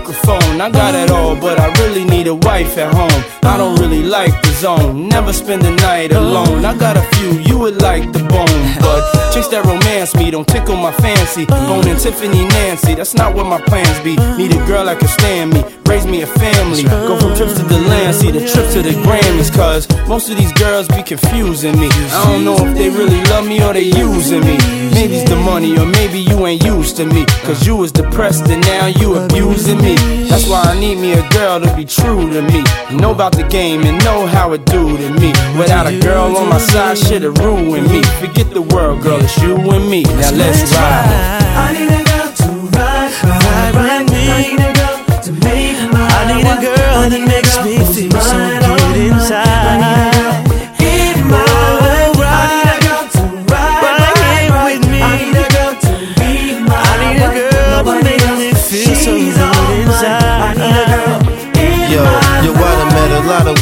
microphone. I got it all, but I really need a wife at home. I don't really like the zone, never spend the night alone. I got a few you would like the bone, but chicks that romance me don't tickle my fancy. Bone and Tiffany Nancy, that's not what my plans be. Need a girl that can stand me, raise me a family. Go from trips to the land, see the trip to the Grammys, cause most of these girls be confusing me. I don't know if they really love me or they using me. Maybe it's the money, or maybe you ain't used to me. Cause you was depressed and now you abusing me. That's why I need me a girl to be true to me. Know about the game and know how it do to me. Without a girl on my side, shit'll ruin me. Forget the world, girl, it's you and me. Now let's ride. I need a girl to ride, ride, ride me. I need a girl to make my I need a girl that makes me feel so good inside. In my way. I need a girl to ride, Ride ride, ride. with me. I need a girl to be my I need a wife. girl that makes me feel so good inside. I need a girl in Yo, yo, I done met a lot of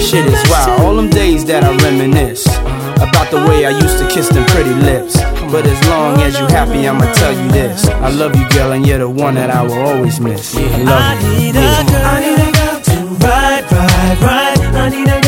Shit is wild. All them days that I reminisce about the way I used to kiss them pretty lips. But as long as you happy, I'ma tell you this. I love you, girl, and you're the one that I will always miss. Love you. I need a girl. I need a girl to ride, ride, ride. I need a girl.